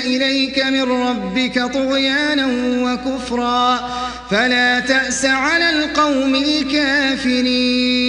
إليك من ربك طغيانا وكفرا فلا تأس على القوم الكافرين